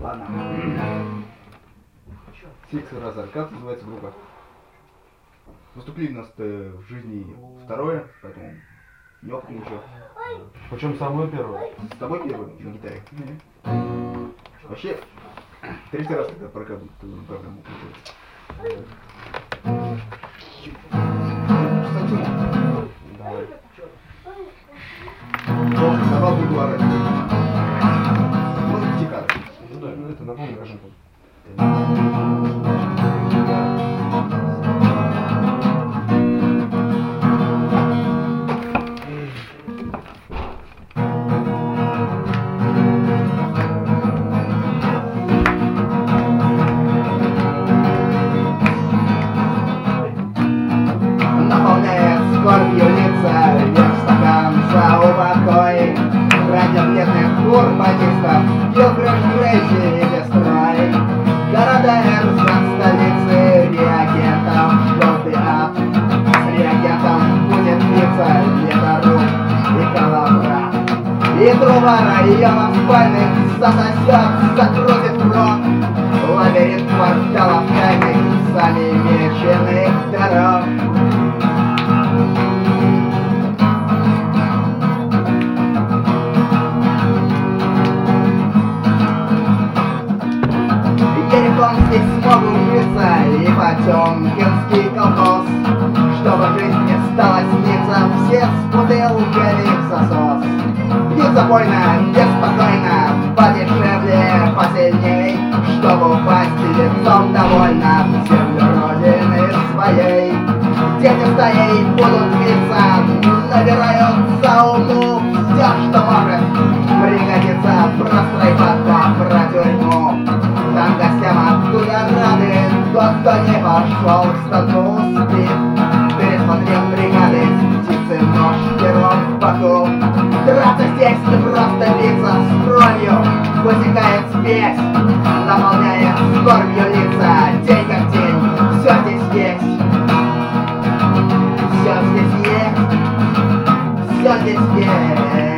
Ладно. Сикс раза аркад называется группа. Выступление у нас в жизни второе, поэтому не опытный еще. Причем самое первое. С тобой первый на гитаре. Вообще, третий раз тогда программу, программу Ради бледных урбанистов Гилбриш Грейси и Дестрой Города Эрзан, столицы Реагентом желтый ад. С реагентом будет биться Ледоруб и Калабра И труба районов спальных Засосет, закрутит рот. Лабиринт кварталов тайных Сами Здесь смогут житься И Потемкинский колхоз Чтобы жизнь не стала сниться Все с бутылками в засос Пьют запойно, беспокойно Подешевле, посильней Чтобы упасть лицом довольно В землю родины своей Дети стаей будут биться Набираются Кто не пошел к станку спит Пересмотрел бригады Птицы нож, перо в боку Драться здесь не просто биться с кровью. Вытекает спесь Наполняет скорбью лица. День как день Все здесь есть. Все здесь есть. Все здесь есть